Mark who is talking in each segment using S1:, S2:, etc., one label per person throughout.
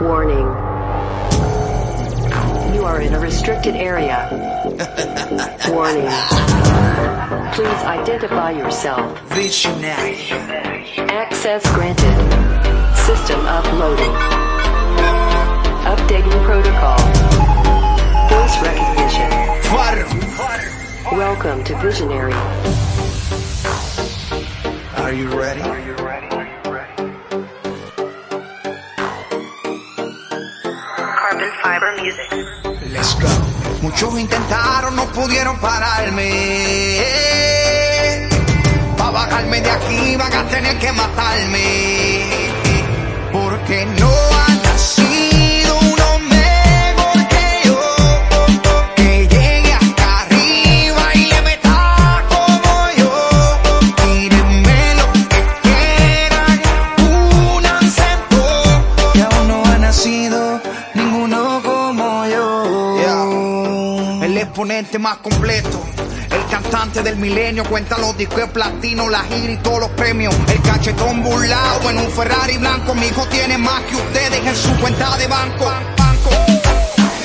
S1: Warning. You are in a restricted area. Warning. Please identify yourself.
S2: Visionary.
S1: Access granted. System uploading. Updating protocol. Voice recognition.
S2: Faro.
S1: Welcome to Visionary.
S2: Are you ready?
S1: Carbon fiber music.
S2: Let's go. Muchos intentaron, no pudieron pararme. Pa' bajarme de aquí van a tener que matarme. Porque no exponente más completo. El cantante del milenio cuenta los discos de platino, la gira y todos los premios. El cachetón burlado en un Ferrari blanco. Mi hijo tiene más que ustedes en su cuenta de banco. banco.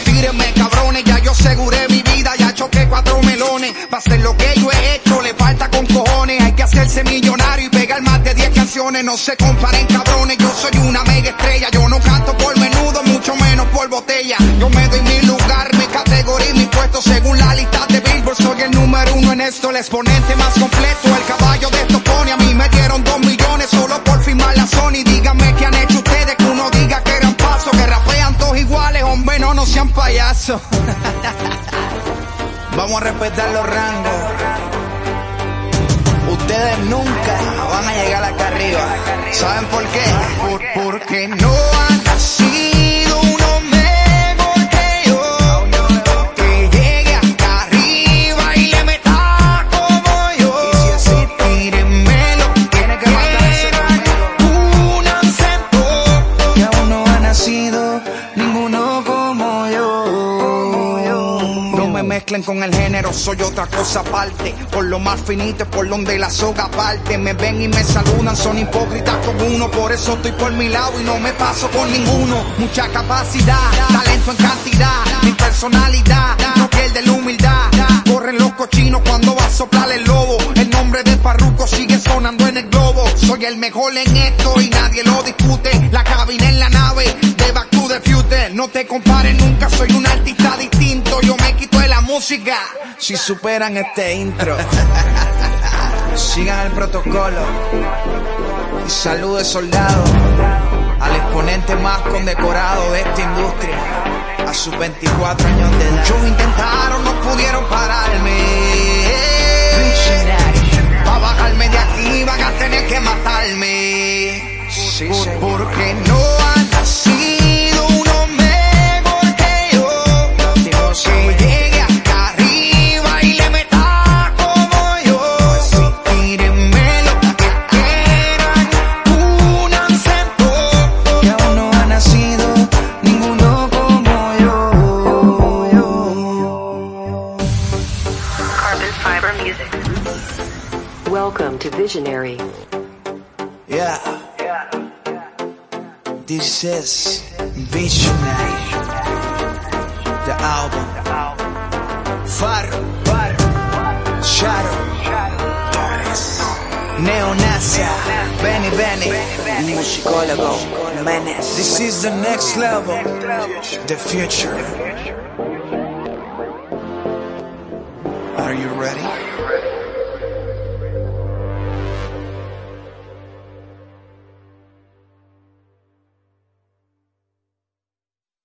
S2: Tírenme cabrones, ya yo aseguré mi vida, ya choqué cuatro melones. Pa' hacer lo que yo he hecho, le falta con cojones. Hay que hacerse millonario y pegar más de 10 canciones. No se comparen cabrones, yo soy una mega estrella. Yo no canto por menudo, mucho menos por botella. Yo me doy mi lugar, mi según la lista de Billboard. Soy el número uno en esto, el exponente más completo. El caballo de estos pone, a mí me dieron dos millones solo por firmar la Sony. Díganme qué han hecho ustedes, que uno diga que eran pasos, que rapean todos iguales, hombre, no, no sean payasos. Vamos a respetar los rangos. Ustedes nunca van a llegar acá arriba. ¿Saben por qué? Por- porque no han ninguno como yo. No me mezclen con el género, soy otra cosa aparte. Por lo más finito, por donde la soga parte. Me ven y me saludan, son hipócritas como uno. Por eso estoy por mi lado y no me paso con ninguno. Mucha capacidad, talento en cantidad. Mi personalidad no pierde la humildad. Corren los cochinos cuando va a soplar el lobo. El nombre de Parruco sigue sonando en el globo. Soy el mejor en esto y nadie lo discute. La cabina en la nave No te compares nunca, soy un artista distinto. Yo me quito de la música si superan este intro. Sigan el protocolo. Y salude soldado al exponente más condecorado de esta industria. A sus 24 años de edad. Muchos intentaron, no pudieron pararme. Pa' bajarme de aquí van a tener que matarme. Por- porque no
S1: Carbon fiber music. Welcome to Visionary.
S2: Yeah. This is Visionary. The album. Faro. Shadow. Torres. Neonasia. Benny Benny. Musicólogo. Menes. This is the next level. The future. Are you ready?